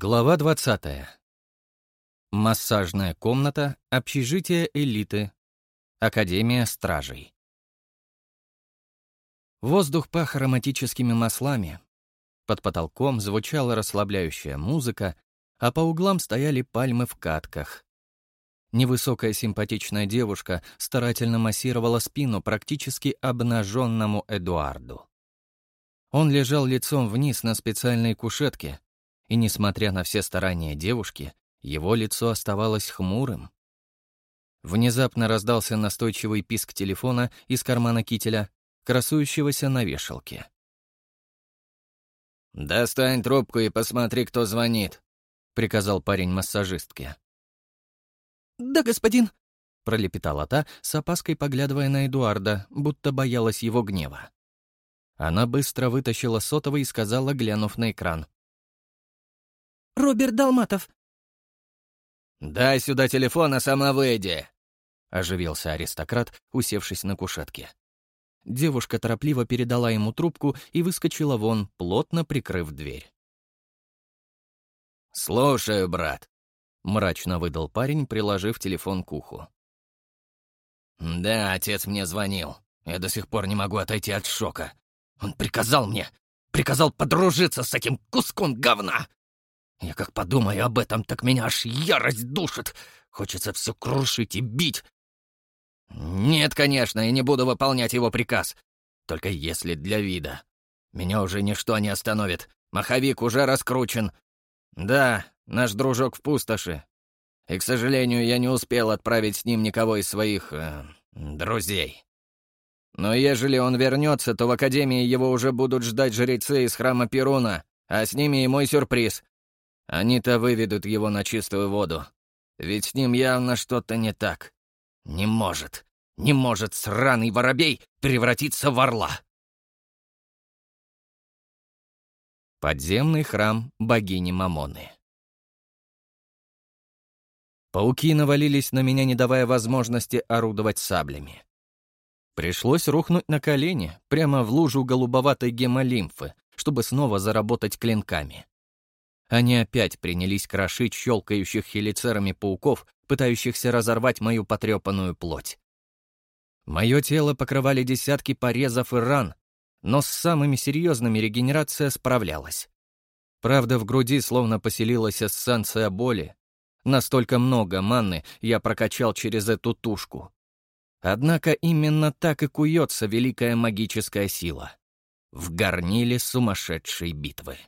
Глава 20. Массажная комната, общежитие элиты, Академия стражей. Воздух пах ароматическими маслами. Под потолком звучала расслабляющая музыка, а по углам стояли пальмы в катках. Невысокая симпатичная девушка старательно массировала спину практически обнаженному Эдуарду. Он лежал лицом вниз на специальной кушетке, и, несмотря на все старания девушки, его лицо оставалось хмурым. Внезапно раздался настойчивый писк телефона из кармана кителя, красующегося на вешалке. «Достань трубку и посмотри, кто звонит», — приказал парень массажистке. «Да, господин», — пролепетала та, с опаской поглядывая на Эдуарда, будто боялась его гнева. Она быстро вытащила сотовый и сказала, глянув на экран. Роберт Далматов». «Дай сюда телефон, а сама выйди», — оживился аристократ, усевшись на кушетке. Девушка торопливо передала ему трубку и выскочила вон, плотно прикрыв дверь. «Слушаю, брат», — мрачно выдал парень, приложив телефон к уху. «Да, отец мне звонил. Я до сих пор не могу отойти от шока. Он приказал мне, приказал подружиться с этим куском говна. Я как подумаю об этом, так меня аж ярость душит. Хочется все крушить и бить. Нет, конечно, я не буду выполнять его приказ. Только если для вида. Меня уже ничто не остановит. Маховик уже раскручен. Да, наш дружок в пустоши. И, к сожалению, я не успел отправить с ним никого из своих... Э, друзей. Но ежели он вернется, то в Академии его уже будут ждать жрецы из храма Перуна, а с ними и мой сюрприз. Они-то выведут его на чистую воду. Ведь с ним явно что-то не так. Не может, не может сраный воробей превратиться в орла. Подземный храм богини Мамоны. Пауки навалились на меня, не давая возможности орудовать саблями. Пришлось рухнуть на колени, прямо в лужу голубоватой гемолимфы, чтобы снова заработать клинками. Они опять принялись крошить щелкающих хелицерами пауков, пытающихся разорвать мою потрепанную плоть. Мое тело покрывали десятки порезов и ран, но с самыми серьезными регенерация справлялась. Правда, в груди словно поселилась эссенция боли. Настолько много манны я прокачал через эту тушку. Однако именно так и куется великая магическая сила. В горниле сумасшедшей битвы.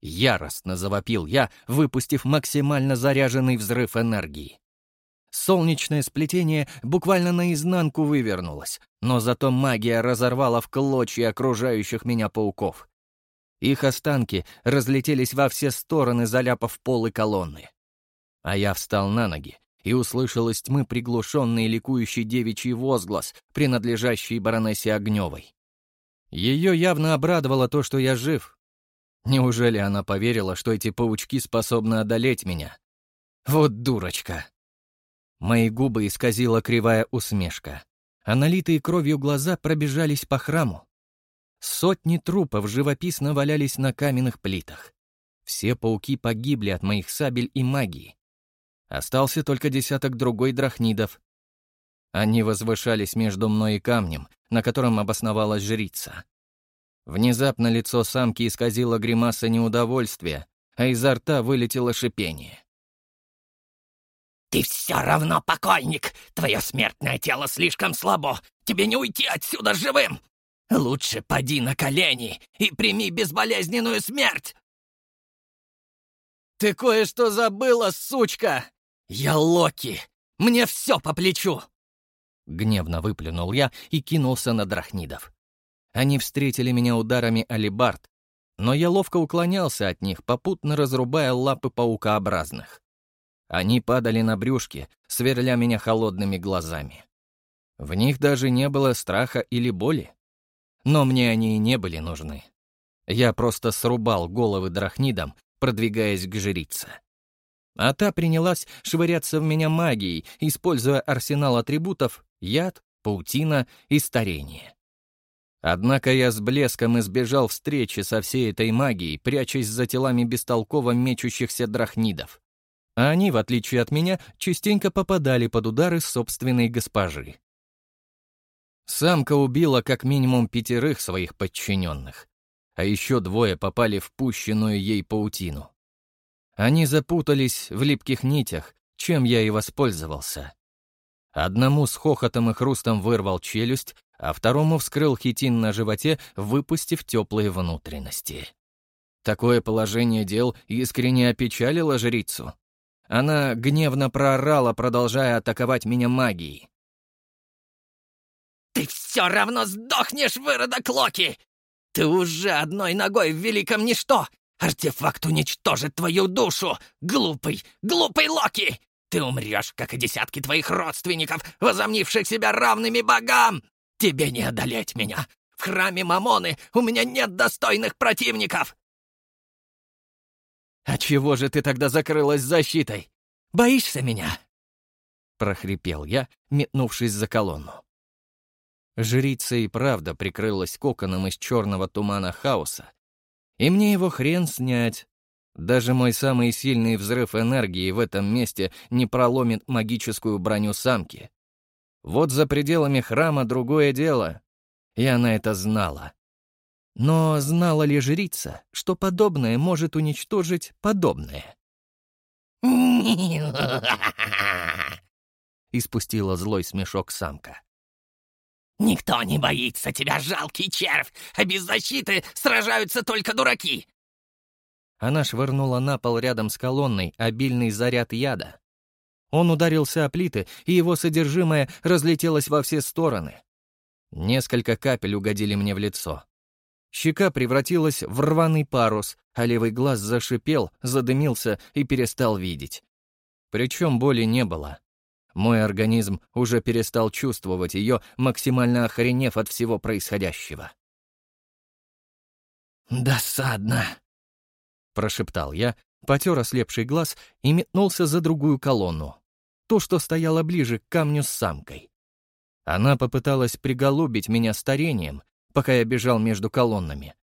Яростно завопил я, выпустив максимально заряженный взрыв энергии. Солнечное сплетение буквально наизнанку вывернулось, но зато магия разорвала в клочья окружающих меня пауков. Их останки разлетелись во все стороны, заляпав пол и колонны. А я встал на ноги и услышал из тьмы приглушенный ликующий девичий возглас, принадлежащий баронессе Огневой. Ее явно обрадовало то, что я жив. Неужели она поверила, что эти паучки способны одолеть меня? Вот дурочка. Мои губы исказила кривая усмешка, а налитые кровью глаза пробежались по храму. Сотни трупов живописно валялись на каменных плитах. Все пауки погибли от моих сабель и магии. Остался только десяток другой драхнидов, они возвышались между мной и камнем, на котором обосновалась жрица. Внезапно лицо самки исказило гримаса неудовольствия, а изо рта вылетело шипение. «Ты все равно покойник! Твое смертное тело слишком слабо! Тебе не уйти отсюда живым! Лучше поди на колени и прими безболезненную смерть!» «Ты кое-что забыла, сучка! Я Локи! Мне все по плечу!» Гневно выплюнул я и кинулся на драхнидов. Они встретили меня ударами алибард, но я ловко уклонялся от них, попутно разрубая лапы паукообразных. Они падали на брюшки, сверля меня холодными глазами. В них даже не было страха или боли. Но мне они и не были нужны. Я просто срубал головы драхнидам, продвигаясь к жрице. А та принялась швыряться в меня магией, используя арсенал атрибутов яд, паутина и старение. Однако я с блеском избежал встречи со всей этой магией, прячась за телами бестолково мечущихся драхнидов. А они, в отличие от меня, частенько попадали под удары собственной госпожи. Самка убила как минимум пятерых своих подчиненных, а еще двое попали в пущенную ей паутину. Они запутались в липких нитях, чем я и воспользовался. Одному с хохотом и хрустом вырвал челюсть, а второму вскрыл хитин на животе, выпустив теплые внутренности. Такое положение дел искренне опечалило жрицу. Она гневно проорала, продолжая атаковать меня магией. «Ты все равно сдохнешь, выродок Локи! Ты уже одной ногой в великом ничто! Артефакт уничтожит твою душу! Глупый, глупый Локи! Ты умрешь, как и десятки твоих родственников, возомнивших себя равными богам! Тебе не одолеть меня! В храме Мамоны у меня нет достойных противников!» «А чего же ты тогда закрылась защитой? Боишься меня?» — прохрипел я, метнувшись за колонну. Жрица и правда прикрылась коконом из черного тумана хаоса, и мне его хрен снять. Даже мой самый сильный взрыв энергии в этом месте не проломит магическую броню самки. Вот за пределами храма другое дело, и она это знала. Но знала ли жрица, что подобное может уничтожить подобное? Испустила злой смешок самка. «Никто не боится тебя, жалкий червь, а без защиты сражаются только дураки!» Она швырнула на пол рядом с колонной обильный заряд яда. Он ударился о плиты, и его содержимое разлетелось во все стороны. Несколько капель угодили мне в лицо. Щека превратилась в рваный парус, а левый глаз зашипел, задымился и перестал видеть. Причем боли не было. Мой организм уже перестал чувствовать ее, максимально охренев от всего происходящего. «Досадно», — прошептал я, потер ослепший глаз и метнулся за другую колонну. То, что стояло ближе к камню с самкой. Она попыталась приголубить меня старением, пока я бежал между колоннами.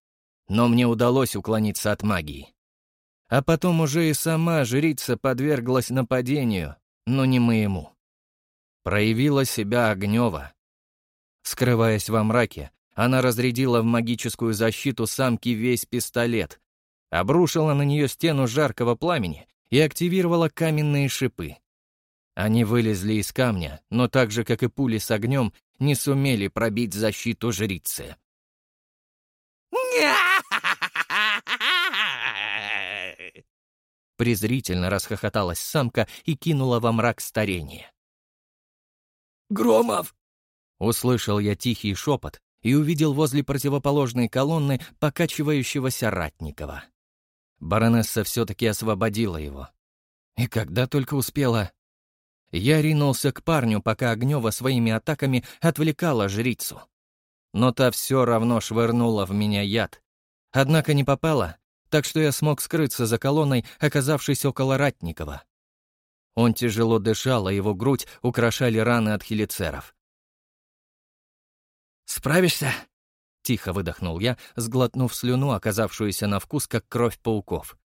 Но мне удалось уклониться от магии. А потом уже и сама жрица подверглась нападению, но не моему проявила себя Огнева. Скрываясь во мраке, она разрядила в магическую защиту самки весь пистолет, обрушила на нее стену жаркого пламени и активировала каменные шипы. Они вылезли из камня, но так же, как и пули с огнем, не сумели пробить защиту жрицы. Презрительно расхохоталась самка и кинула во мрак старение. Громов!» Услышал я тихий шепот и увидел возле противоположной колонны покачивающегося Ратникова. Баронесса все-таки освободила его. И когда только успела... Я ринулся к парню, пока Огнева своими атаками отвлекала жрицу. Но та все равно швырнула в меня яд. Однако не попала, так что я смог скрыться за колонной, оказавшись около Ратникова. Он тяжело дышал, а его грудь украшали раны от хелицеров. «Справишься?» — тихо выдохнул я, сглотнув слюну, оказавшуюся на вкус, как кровь пауков.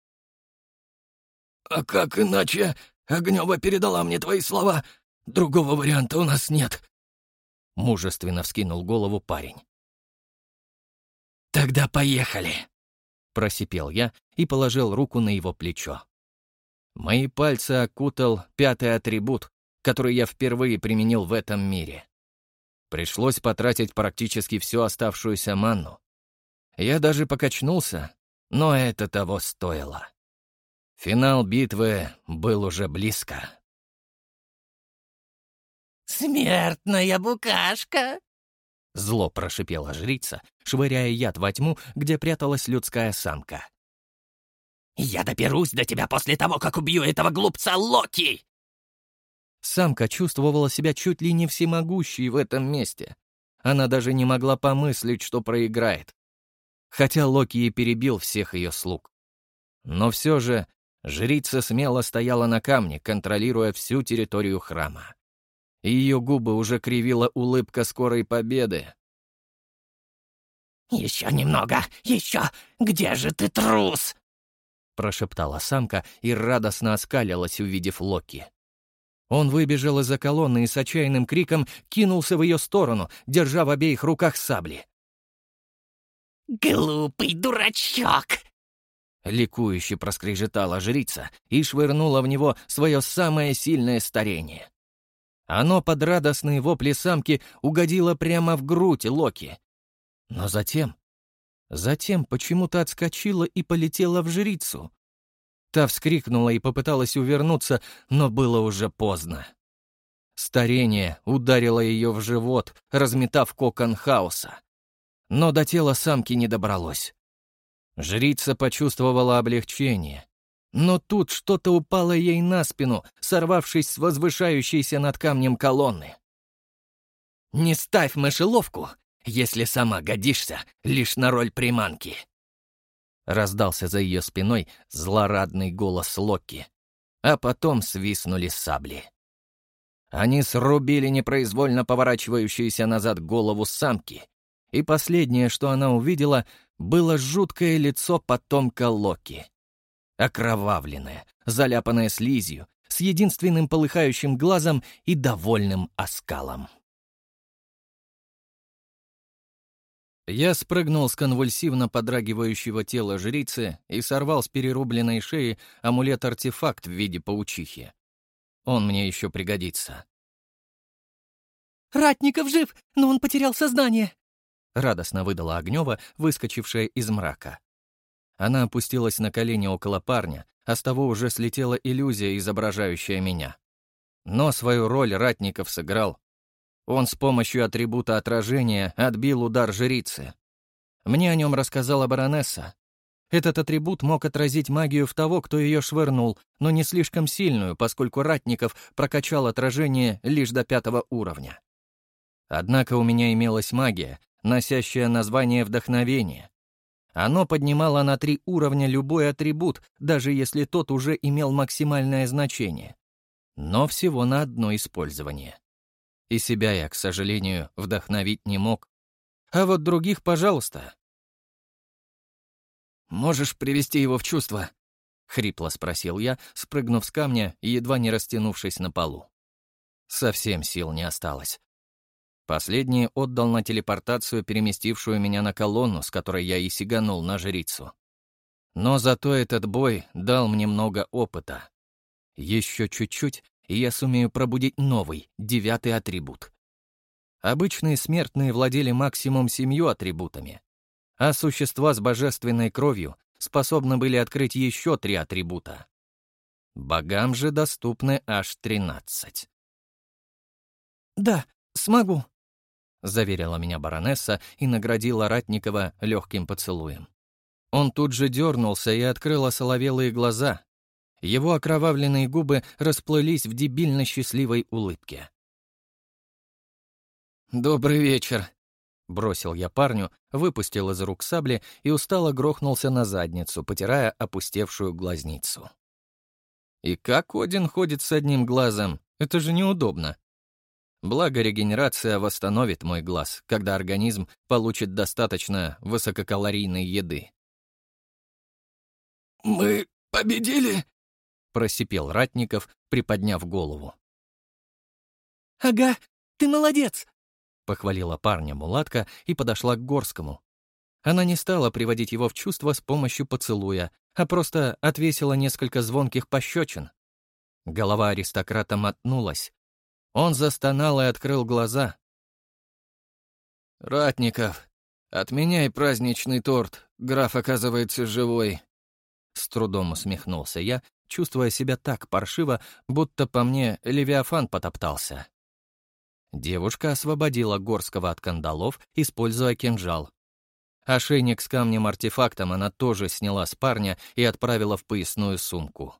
«А как иначе? Огнева передала мне твои слова. Другого варианта у нас нет». Мужественно вскинул голову парень. «Тогда поехали!» — просипел я и положил руку на его плечо. Мои пальцы окутал пятый атрибут, который я впервые применил в этом мире. Пришлось потратить практически всю оставшуюся манну. Я даже покачнулся, но это того стоило. Финал битвы был уже близко. «Смертная букашка!» Зло прошипела жрица, швыряя яд во тьму, где пряталась людская самка. Я доберусь до тебя после того, как убью этого глупца Локи!» Самка чувствовала себя чуть ли не всемогущей в этом месте. Она даже не могла помыслить, что проиграет. Хотя Локи и перебил всех ее слуг. Но все же жрица смело стояла на камне, контролируя всю территорию храма. И ее губы уже кривила улыбка скорой победы. Еще немного! Еще! Где же ты, трус?» Прошептала самка и радостно оскалилась, увидев Локи. Он выбежал из-за колонны и с отчаянным криком кинулся в ее сторону, держа в обеих руках сабли. «Глупый дурачок!» Ликующе проскрежетала жрица и швырнула в него свое самое сильное старение. Оно под радостные вопли самки угодило прямо в грудь Локи. Но затем... Затем почему-то отскочила и полетела в жрицу. Та вскрикнула и попыталась увернуться, но было уже поздно. Старение ударило ее в живот, разметав кокон хаоса. Но до тела самки не добралось. Жрица почувствовала облегчение. Но тут что-то упало ей на спину, сорвавшись с возвышающейся над камнем колонны. «Не ставь мышеловку, если сама годишься лишь на роль приманки!» Раздался за ее спиной злорадный голос Локи, а потом свистнули сабли. Они срубили непроизвольно поворачивающуюся назад голову самки, и последнее, что она увидела, было жуткое лицо потомка Локи. Окровавленное, заляпанное слизью, с единственным полыхающим глазом и довольным оскалом. Я спрыгнул с конвульсивно подрагивающего тела жрицы и сорвал с перерубленной шеи амулет-артефакт в виде паучихи. Он мне еще пригодится. «Ратников жив, но он потерял сознание!» — радостно выдала Огнева, выскочившая из мрака. Она опустилась на колени около парня, а с того уже слетела иллюзия, изображающая меня. Но свою роль Ратников сыграл. Он с помощью атрибута отражения отбил удар жрицы. Мне о нем рассказала баронесса. Этот атрибут мог отразить магию в того, кто ее швырнул, но не слишком сильную, поскольку Ратников прокачал отражение лишь до пятого уровня. Однако у меня имелась магия, носящее название «Вдохновение». Оно поднимало на три уровня любой атрибут, даже если тот уже имел максимальное значение. Но всего на одно использование. И себя я, к сожалению, вдохновить не мог. А вот других, пожалуйста. «Можешь привести его в чувство?» — хрипло спросил я, спрыгнув с камня и едва не растянувшись на полу. Совсем сил не осталось. Последний отдал на телепортацию, переместившую меня на колонну, с которой я и сиганул на жрицу. Но зато этот бой дал мне много опыта. Еще чуть-чуть, и я сумею пробудить новый, девятый атрибут. Обычные смертные владели максимум семью атрибутами, а существа с божественной кровью способны были открыть еще три атрибута. Богам же доступны аж тринадцать. «Да, смогу», заверила меня баронесса и наградила Ратникова легким поцелуем. Он тут же дернулся и открыл осоловелые глаза. Его окровавленные губы расплылись в дебильно счастливой улыбке. «Добрый вечер», — бросил я парню, выпустил из рук сабли и устало грохнулся на задницу, потирая опустевшую глазницу. «И как Один ходит с одним глазом? Это же неудобно. Благо, регенерация восстановит мой глаз, когда организм получит достаточно высококалорийной еды. «Мы победили?» — просипел Ратников, приподняв голову. «Ага, ты молодец!» — похвалила парня мулатка и подошла к Горскому. Она не стала приводить его в чувство с помощью поцелуя, а просто отвесила несколько звонких пощечин. Голова аристократа мотнулась, он застонал и открыл глаза. «Ратников, отменяй праздничный торт, граф оказывается живой». С трудом усмехнулся я, чувствуя себя так паршиво, будто по мне Левиафан потоптался. Девушка освободила Горского от кандалов, используя кинжал. Ошейник с камнем-артефактом она тоже сняла с парня и отправила в поясную сумку.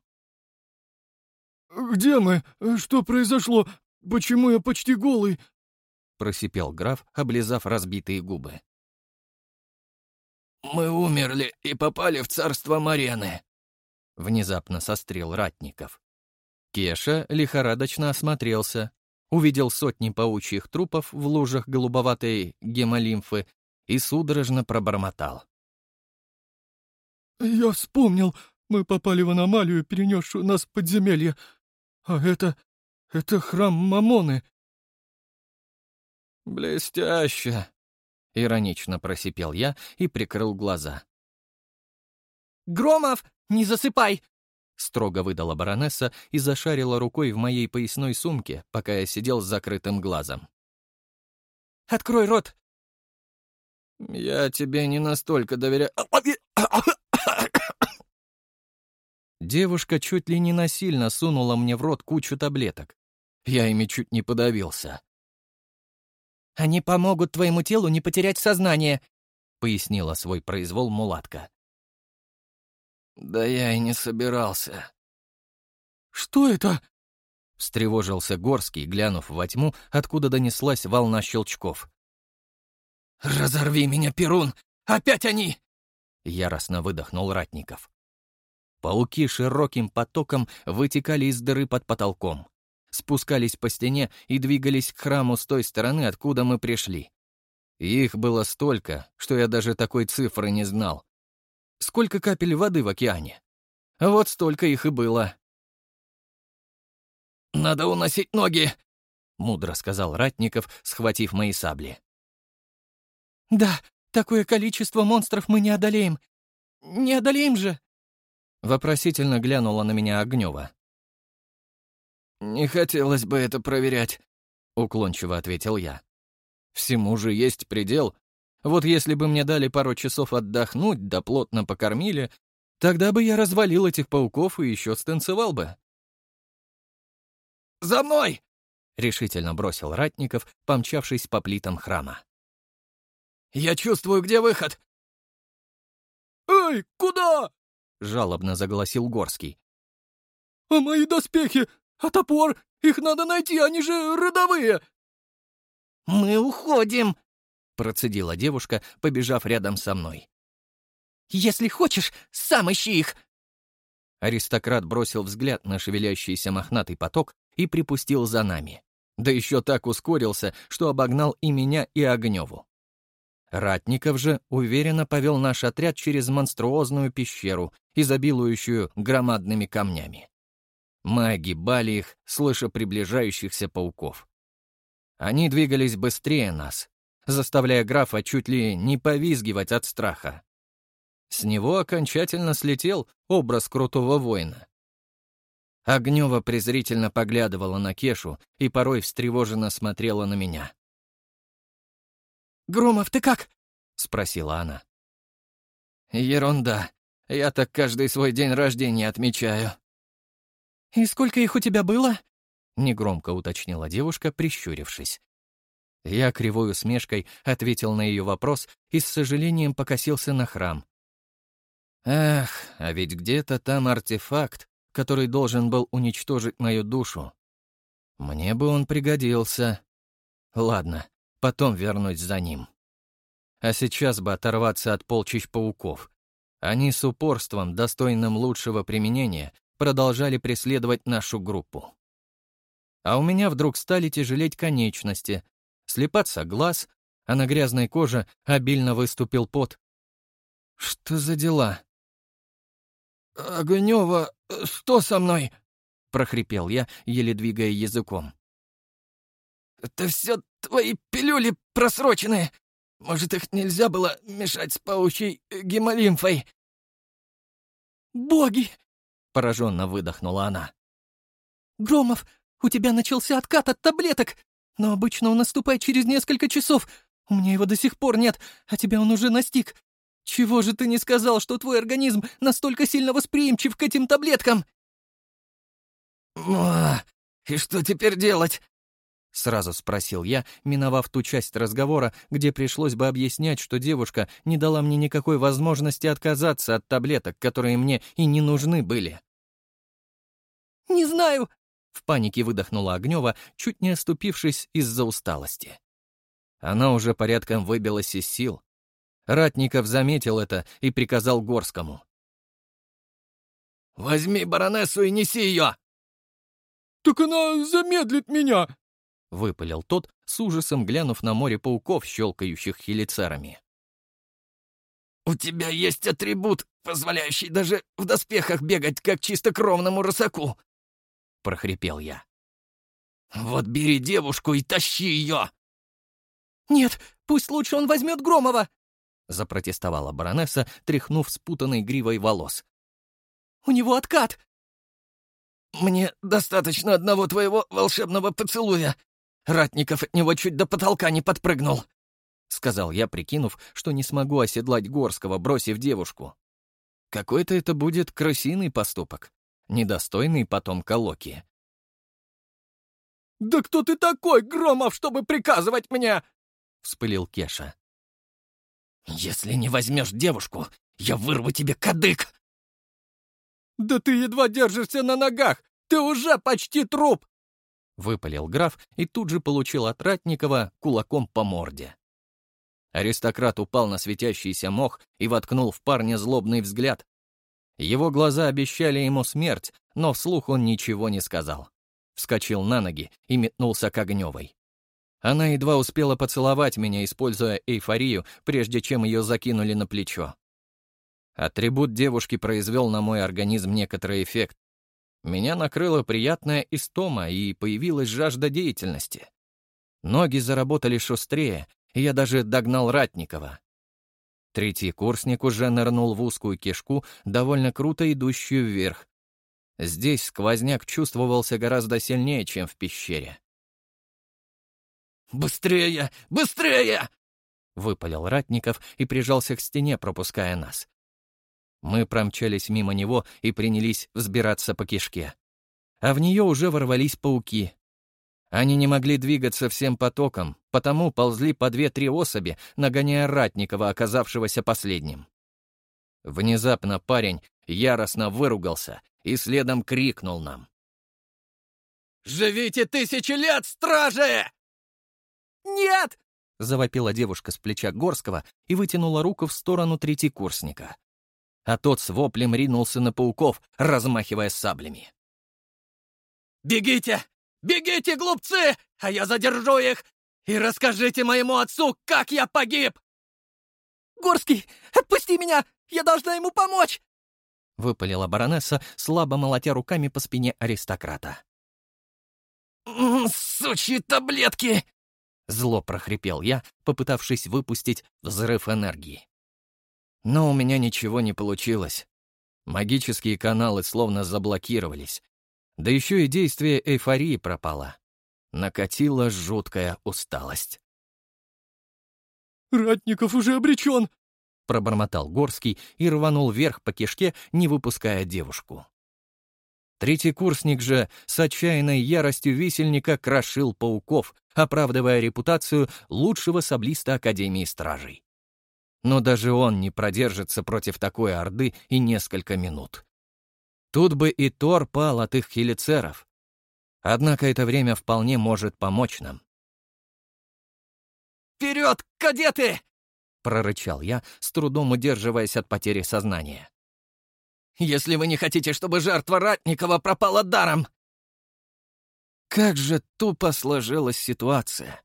«Где мы? Что произошло? Почему я почти голый?» — просипел граф, облизав разбитые губы. «Мы умерли и попали в царство Марены», — внезапно сострел Ратников. Кеша лихорадочно осмотрелся, увидел сотни паучьих трупов в лужах голубоватой гемолимфы и судорожно пробормотал. «Я вспомнил. Мы попали в аномалию, перенесшую нас в подземелье. А это... это храм Мамоны». «Блестяще!» — иронично просипел я и прикрыл глаза. «Громов, не засыпай!» — строго выдала баронесса и зашарила рукой в моей поясной сумке, пока я сидел с закрытым глазом. «Открой рот!» «Я тебе не настолько доверяю...» Девушка чуть ли не насильно сунула мне в рот кучу таблеток. Я ими чуть не подавился. «Они помогут твоему телу не потерять сознание», — пояснила свой произвол мулатка. «Да я и не собирался». «Что это?» — встревожился Горский, глянув во тьму, откуда донеслась волна щелчков. «Разорви меня, Перун! Опять они!» — яростно выдохнул Ратников. Пауки широким потоком вытекали из дыры под потолком спускались по стене и двигались к храму с той стороны, откуда мы пришли. их было столько, что я даже такой цифры не знал. Сколько капель воды в океане? Вот столько их и было. «Надо уносить ноги!» — мудро сказал Ратников, схватив мои сабли. «Да, такое количество монстров мы не одолеем. Не одолеем же!» Вопросительно глянула на меня Огнева. «Не хотелось бы это проверять», — уклончиво ответил я. «Всему же есть предел. Вот если бы мне дали пару часов отдохнуть, да плотно покормили, тогда бы я развалил этих пауков и еще станцевал бы». «За мной!» — решительно бросил Ратников, помчавшись по плитам храма. «Я чувствую, где выход!» «Эй, куда?» — жалобно заголосил Горский. «А мои доспехи? А топор? Их надо найти, они же родовые!» «Мы уходим!» — процедила девушка, побежав рядом со мной. «Если хочешь, сам ищи их!» Аристократ бросил взгляд на шевелящийся мохнатый поток и припустил за нами. Да еще так ускорился, что обогнал и меня, и Огневу. Ратников же уверенно повел наш отряд через монструозную пещеру, изобилующую громадными камнями. Мы огибали их, слыша приближающихся пауков. Они двигались быстрее нас, заставляя графа чуть ли не повизгивать от страха. С него окончательно слетел образ крутого воина. Огнева презрительно поглядывала на Кешу и порой встревоженно смотрела на меня. «Громов, ты как?» — спросила она. «Ерунда. Я так каждый свой день рождения отмечаю», «И сколько их у тебя было?» — негромко уточнила девушка, прищурившись. Я кривой усмешкой ответил на ее вопрос и с сожалением покосился на храм. Эх, а ведь где-то там артефакт, который должен был уничтожить мою душу. Мне бы он пригодился. Ладно, потом вернусь за ним. А сейчас бы оторваться от полчищ пауков. Они с упорством, достойным лучшего применения, продолжали преследовать нашу группу. А у меня вдруг стали тяжелеть конечности, слепаться глаз, а на грязной коже обильно выступил пот. Что за дела? «Огнева, что со мной?» — прохрипел я, еле двигая языком. «Это все твои пилюли просроченные. Может, их нельзя было мешать с паучьей гемолимфой?» «Боги, пораженно выдохнула она. «Громов, у тебя начался откат от таблеток, но обычно он наступает через несколько часов. У меня его до сих пор нет, а тебя он уже настиг. Чего же ты не сказал, что твой организм настолько сильно восприимчив к этим таблеткам?» «О, и что теперь делать?» — сразу спросил я, миновав ту часть разговора, где пришлось бы объяснять, что девушка не дала мне никакой возможности отказаться от таблеток, которые мне и не нужны были. «Не знаю!» — в панике выдохнула Огнева, чуть не оступившись из-за усталости. Она уже порядком выбилась из сил. Ратников заметил это и приказал Горскому. «Возьми баронессу и неси ее!» «Так она замедлит меня!» — выпалил тот, с ужасом глянув на море пауков, щелкающих хелицерами. у тебя есть атрибут, позволяющий даже в доспехах бегать, как чистокровному рысаку!» — прохрипел я. «Вот бери девушку и тащи ее!» «Нет, пусть лучше он возьмет Громова!» — запротестовала баронесса, тряхнув спутанной гривой волос. «У него откат!» «Мне достаточно одного твоего волшебного поцелуя. Ратников от него чуть до потолка не подпрыгнул», — сказал я, прикинув, что не смогу оседлать Горского, бросив девушку. Какой-то это будет крысиный поступок, недостойный потомка Локи. «Да кто ты такой, Громов, чтобы приказывать мне?» — вспылил Кеша. «Если не возьмешь девушку, я вырву тебе кадык!» «Да ты едва держишься на ногах! Ты уже почти труп!» Выпалил граф и тут же получил от Ратникова кулаком по морде. Аристократ упал на светящийся мох и воткнул в парня злобный взгляд. Его глаза обещали ему смерть, но вслух он ничего не сказал. Вскочил на ноги и метнулся к Огневой. Она едва успела поцеловать меня, используя эйфорию, прежде чем ее закинули на плечо. Атрибут девушки произвел на мой организм некоторый эффект. Меня накрыла приятная истома, и появилась жажда деятельности. Ноги заработали шустрее, и я даже догнал Ратникова. Третий курсник уже нырнул в узкую кишку, довольно круто идущую вверх. Здесь сквозняк чувствовался гораздо сильнее, чем в пещере. «Быстрее! Быстрее!» — выпалил Ратников и прижался к стене, пропуская нас. Мы промчались мимо него и принялись взбираться по кишке. А в нее уже ворвались пауки. Они не могли двигаться всем потоком, потому ползли по две-три особи, нагоняя Ратникова, оказавшегося последним. Внезапно парень яростно выругался и следом крикнул нам. «Живите тысячи лет, стражи!» «Нет!» — завопила девушка с плеча Горского и вытянула руку в сторону третьекурсника а тот с воплем ринулся на пауков, размахивая саблями. «Бегите! Бегите, глупцы! А я задержу их! И расскажите моему отцу, как я погиб!» «Горский, отпусти меня! Я должна ему помочь!» — выпалила баронесса, слабо молотя руками по спине аристократа. «Сучьи таблетки!» — зло прохрипел я, попытавшись выпустить взрыв энергии. Но у меня ничего не получилось. Магические каналы словно заблокировались. Да еще и действие эйфории пропало. Накатила жуткая усталость. «Ратников уже обречен!» — пробормотал Горский и рванул вверх по кишке, не выпуская девушку. Третий курсник же с отчаянной яростью висельника крошил пауков, оправдывая репутацию лучшего саблиста Академии Стражей но даже он не продержится против такой орды и несколько минут. Тут бы и Тор пал от их хелицеров. Однако это время вполне может помочь нам. «Вперед, кадеты!» — прорычал я, с трудом удерживаясь от потери сознания. «Если вы не хотите, чтобы жертва Ратникова пропала даром!» Как же тупо сложилась ситуация.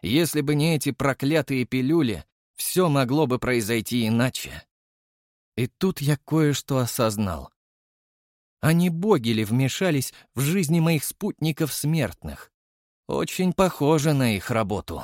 Если бы не эти проклятые пилюли, все могло бы произойти иначе. И тут я кое-что осознал. Они боги ли вмешались в жизни моих спутников смертных? Очень похоже на их работу.